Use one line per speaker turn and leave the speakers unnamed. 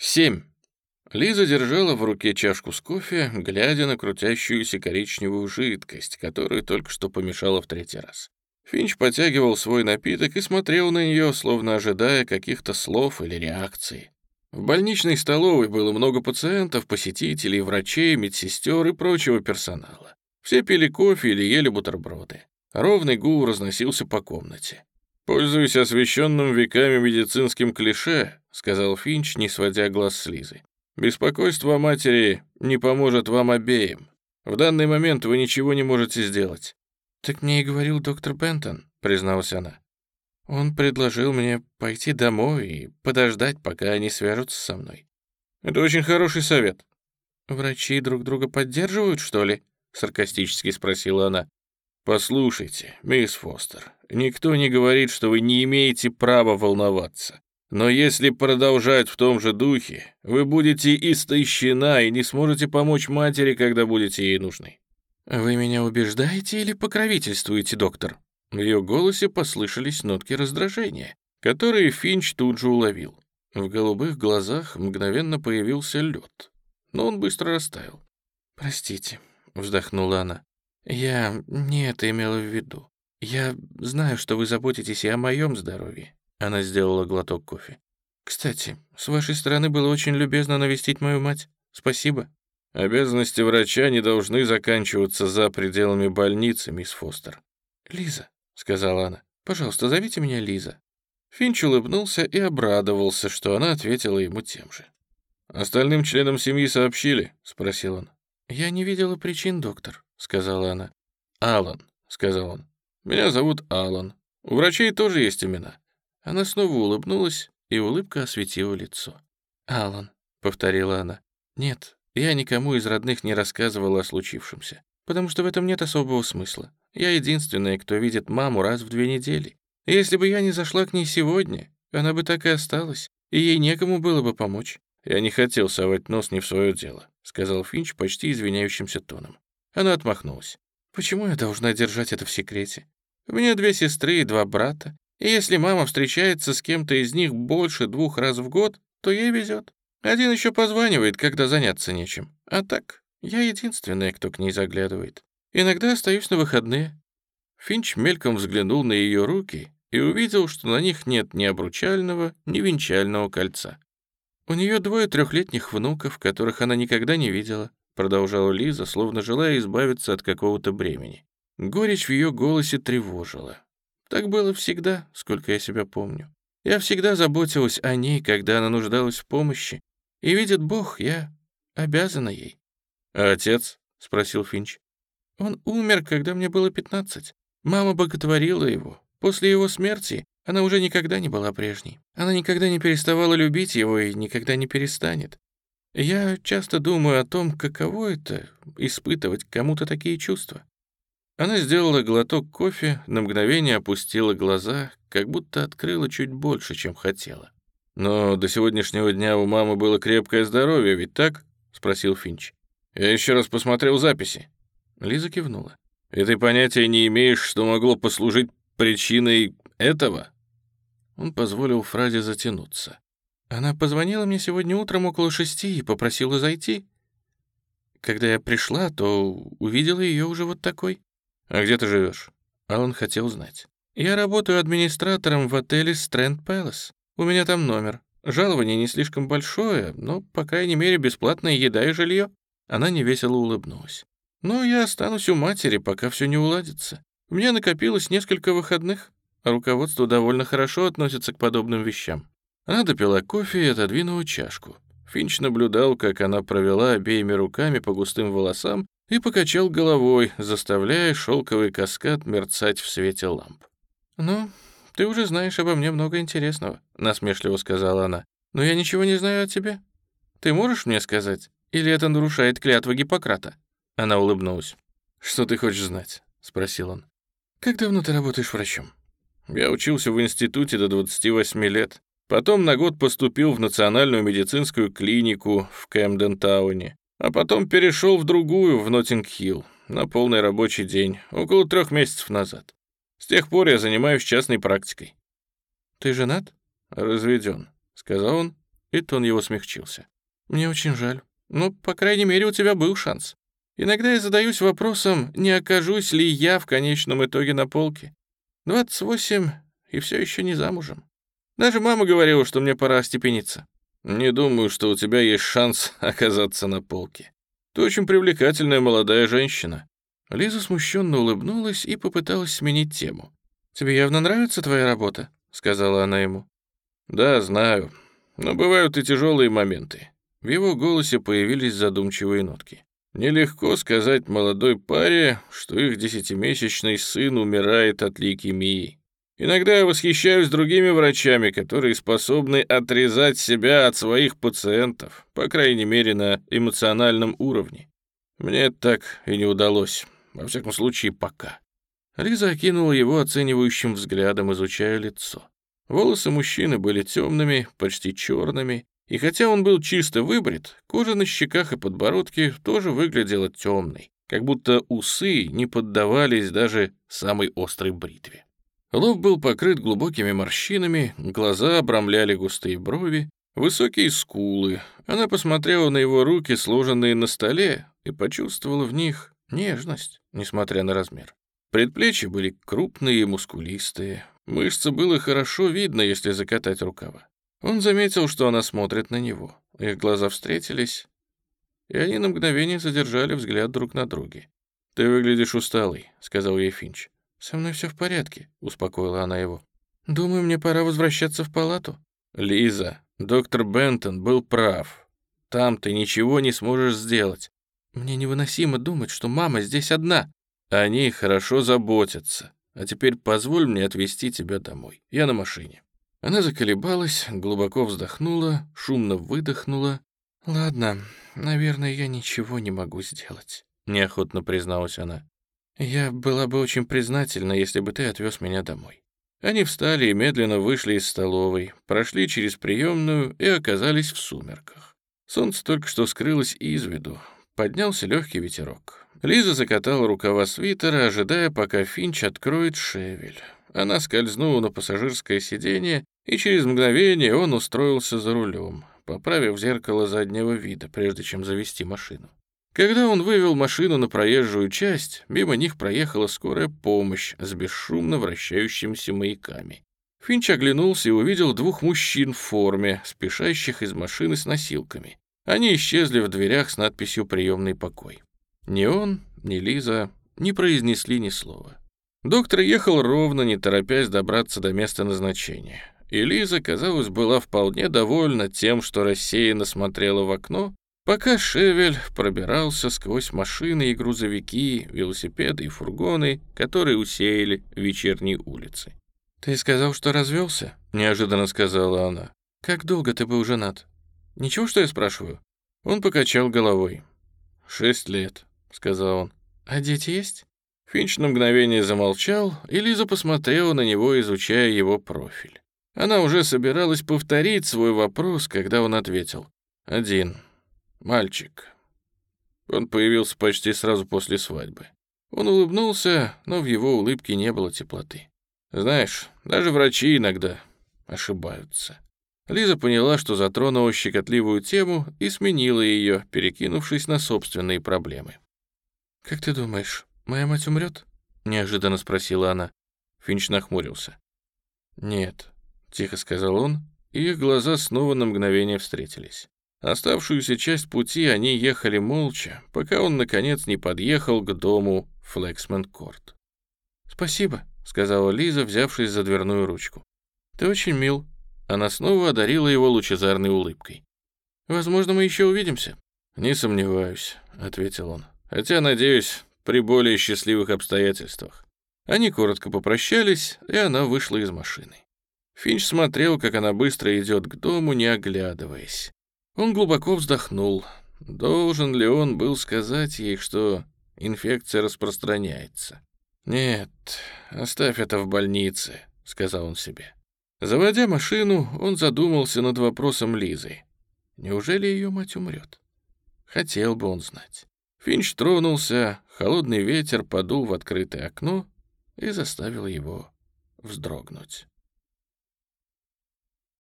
7. Лиза держала в руке чашку с кофе, глядя на крутящуюся коричневую жидкость, которую только что помешала в третий раз. Финч потягивал свой напиток и смотрел на нее, словно ожидая каких-то слов или реакции. В больничной столовой было много пациентов, посетителей, врачей, медсестер и прочего персонала. Все пили кофе или ели бутерброды. Ровный гул разносился по комнате. «Пользуясь освещенным веками медицинским клише», — сказал Финч, не сводя глаз с Лизы. «Беспокойство о матери не поможет вам обеим. В данный момент вы ничего не можете сделать».
«Так мне и говорил доктор Бентон», — призналась она. «Он предложил мне пойти домой и подождать, пока они свяжутся со мной».
«Это очень хороший совет».
«Врачи друг друга поддерживают, что ли?» — саркастически спросила она.
«Послушайте, мисс Фостер, никто не говорит, что вы не имеете права волноваться. Но если продолжать в том же духе, вы будете истощена и не сможете помочь матери, когда будете ей нужны».
«Вы меня убеждаете или покровительствуете, доктор?»
В ее голосе послышались нотки раздражения, которые Финч тут же уловил. В голубых глазах мгновенно появился лед, но он быстро растаял.
«Простите», — вздохнула она. «Я не это имела в виду. Я знаю, что вы заботитесь и о моем здоровье». Она сделала глоток кофе. «Кстати, с вашей стороны было очень любезно навестить мою мать. Спасибо».
«Обязанности врача не должны заканчиваться за пределами больницы, мисс Фостер».
«Лиза», — сказала она, — «пожалуйста, зовите меня Лиза».
Финч улыбнулся и обрадовался, что она ответила ему тем же. «Остальным членам семьи сообщили?» — спросил он.
«Я не видела причин, доктор», — сказала она.
«Алан», — сказал он. «Меня зовут Алан. У врачей тоже есть имена».
Она снова улыбнулась, и улыбка осветила лицо. «Алан», — повторила она. «Нет, я никому из родных не рассказывала о случившемся, потому что в этом нет особого смысла. Я единственная, кто видит маму раз в две недели. если бы я не зашла к ней сегодня, она бы так и осталась, и ей некому было бы помочь».
«Я не хотел совать нос не в свое дело», — сказал Финч почти извиняющимся тоном.
Она отмахнулась. «Почему я должна держать это в секрете? У меня две сестры и два брата, и если мама встречается с кем-то из них больше двух раз в год, то ей везет. Один еще позванивает, когда заняться нечем. А так, я единственная, кто к ней заглядывает. Иногда остаюсь на выходные».
Финч мельком взглянул на ее руки и увидел, что на них нет ни обручального, ни венчального кольца.
«У нее двое трехлетних внуков, которых она никогда не видела продолжала Лиза, словно желая избавиться от какого-то бремени. Горечь в ее голосе тревожила. Так было всегда, сколько я себя помню. Я всегда заботилась о ней, когда она нуждалась в помощи. И видит Бог, я обязана ей.
«А отец?» — спросил Финч.
«Он умер, когда мне было пятнадцать. Мама боготворила его. После его смерти она уже никогда не была прежней. Она никогда не переставала любить его и никогда не перестанет. Я часто думаю о том, каково это — испытывать кому-то такие чувства. Она сделала глоток кофе, на мгновение опустила глаза, как будто открыла чуть больше, чем хотела.
«Но до сегодняшнего дня у мамы было крепкое здоровье, ведь так?» — спросил Финч. «Я еще раз посмотрел записи».
Лиза кивнула.
«И ты понятия не имеешь, что могло послужить причиной этого?»
Он позволил фразе затянуться. Она позвонила мне сегодня утром около шести и попросила зайти. Когда я пришла, то увидела ее уже вот такой.
«А где ты живешь?»
Алан хотел знать. «Я работаю администратором в отеле Стрэнд Пэлас. У меня там номер. Жалование не слишком большое, но, по крайней мере, бесплатная еда и жилье». Она невесело улыбнулась. «Но я останусь у матери, пока все не уладится. У меня накопилось несколько выходных, руководство довольно хорошо относится к подобным вещам. Она допила кофе и отодвинула чашку. Финч наблюдал, как она провела обеими руками по густым волосам и покачал головой, заставляя шелковый каскад мерцать в свете ламп. «Ну, ты уже знаешь обо мне много интересного», — насмешливо сказала она. «Но я ничего не знаю о тебе. Ты можешь мне сказать? Или это нарушает клятву Гиппократа?» Она улыбнулась.
«Что ты хочешь знать?» — спросил он.
«Как давно ты работаешь врачом?»
«Я учился в институте до 28 лет. Потом на год поступил в Национальную медицинскую клинику в Кэмден-тауне, а потом перешел в другую, в Ноттинг-Хилл, на полный рабочий день, около трех месяцев назад. С тех пор я занимаюсь частной практикой.
«Ты женат?»
«Разведен», — сказал он
и тон его смягчился. «Мне очень жаль. Но, по крайней мере, у тебя был шанс. Иногда я задаюсь вопросом, не окажусь ли я в конечном итоге на полке. 28 и все еще не замужем. Даже мама говорила, что мне пора остепениться. Не думаю, что у тебя есть шанс оказаться на полке. Ты очень привлекательная молодая женщина». Лиза смущенно улыбнулась и попыталась сменить тему. «Тебе явно нравится твоя работа?» — сказала она ему. «Да, знаю. Но бывают и тяжелые моменты». В его голосе появились задумчивые нотки. Нелегко сказать молодой паре, что их десятимесячный сын умирает от лейкемии. Иногда я восхищаюсь другими врачами, которые способны отрезать себя от своих пациентов, по крайней мере, на эмоциональном уровне. Мне так и не удалось, во всяком случае, пока. Лиза окинула его оценивающим взглядом, изучая лицо. Волосы мужчины были темными, почти черными, и хотя он был чисто выбрит, кожа на щеках и подбородке тоже выглядела темной, как будто усы не поддавались даже самой острой бритве. Лоб был покрыт глубокими морщинами, глаза обрамляли густые брови, высокие скулы. Она посмотрела на его руки, сложенные на столе, и почувствовала в них нежность, несмотря на размер. Предплечья были крупные и мускулистые. Мышцы было хорошо видно, если закатать рукава. Он заметил, что она смотрит на него. Их глаза встретились, и они на мгновение задержали взгляд друг на друге. «Ты выглядишь усталый», — сказал ей Финч. «Со мной все в порядке», — успокоила она его. «Думаю, мне пора возвращаться в палату». «Лиза, доктор Бентон был прав. Там ты ничего не сможешь сделать. Мне невыносимо думать, что мама здесь одна. Они хорошо заботятся. А теперь позволь мне отвезти тебя домой. Я на машине». Она заколебалась, глубоко вздохнула, шумно выдохнула. «Ладно, наверное, я ничего не могу сделать», — неохотно призналась она. «Я была бы очень признательна, если бы ты отвез меня домой». Они встали и медленно вышли из столовой, прошли через приемную и оказались в сумерках. Солнце только что скрылось из виду. Поднялся легкий ветерок. Лиза закатала рукава свитера, ожидая, пока Финч откроет шевель. Она скользнула на пассажирское сиденье, и через мгновение он устроился за рулем, поправив зеркало заднего вида, прежде чем завести машину. Когда он вывел машину на проезжую часть, мимо них проехала скорая помощь с бесшумно вращающимися маяками. Финч оглянулся и увидел двух мужчин в форме, спешащих из машины с носилками. Они исчезли в дверях с надписью «Приемный покой». Ни он, ни Лиза не произнесли ни слова. Доктор ехал ровно, не торопясь добраться до места назначения. И Лиза, казалось, была вполне довольна тем, что рассеянно смотрела в окно Пока Шевель пробирался сквозь машины и грузовики, велосипеды и фургоны, которые усеяли вечерние улицы. «Ты сказал, что развелся?» — неожиданно сказала она. «Как долго ты был женат?» «Ничего, что я спрашиваю?» Он покачал головой. «Шесть лет», — сказал он. «А дети есть?» Финч на мгновение замолчал, и Лиза посмотрела на него, изучая его профиль. Она уже собиралась повторить свой вопрос, когда он ответил. «Один». Мальчик. Он появился почти сразу после свадьбы. Он улыбнулся, но в его улыбке не было теплоты. Знаешь, даже врачи иногда ошибаются. Лиза поняла, что затронула щекотливую тему и сменила ее, перекинувшись на собственные проблемы. «Как ты думаешь, моя мать умрет?» — неожиданно спросила она. Финч нахмурился. «Нет», — тихо сказал он, и их глаза снова на мгновение встретились. Оставшуюся часть пути они ехали молча, пока он, наконец, не подъехал к дому Флексмен-Корт. «Спасибо», — сказала Лиза, взявшись за дверную ручку. «Ты очень мил». Она снова одарила его лучезарной улыбкой. «Возможно, мы еще увидимся». «Не сомневаюсь», — ответил он. «Хотя, надеюсь, при более счастливых обстоятельствах». Они коротко попрощались, и она вышла из машины. Финч смотрел, как она быстро идет к дому, не оглядываясь. Он глубоко вздохнул. Должен ли он был сказать ей, что инфекция распространяется? «Нет, оставь это в больнице», — сказал он себе. Заводя машину, он задумался над вопросом Лизы. Неужели ее мать умрет? Хотел бы он знать. Финч тронулся, холодный ветер подул в открытое окно и заставил его вздрогнуть.